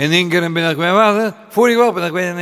en één keer ben ik bij water, voor wel ben ik in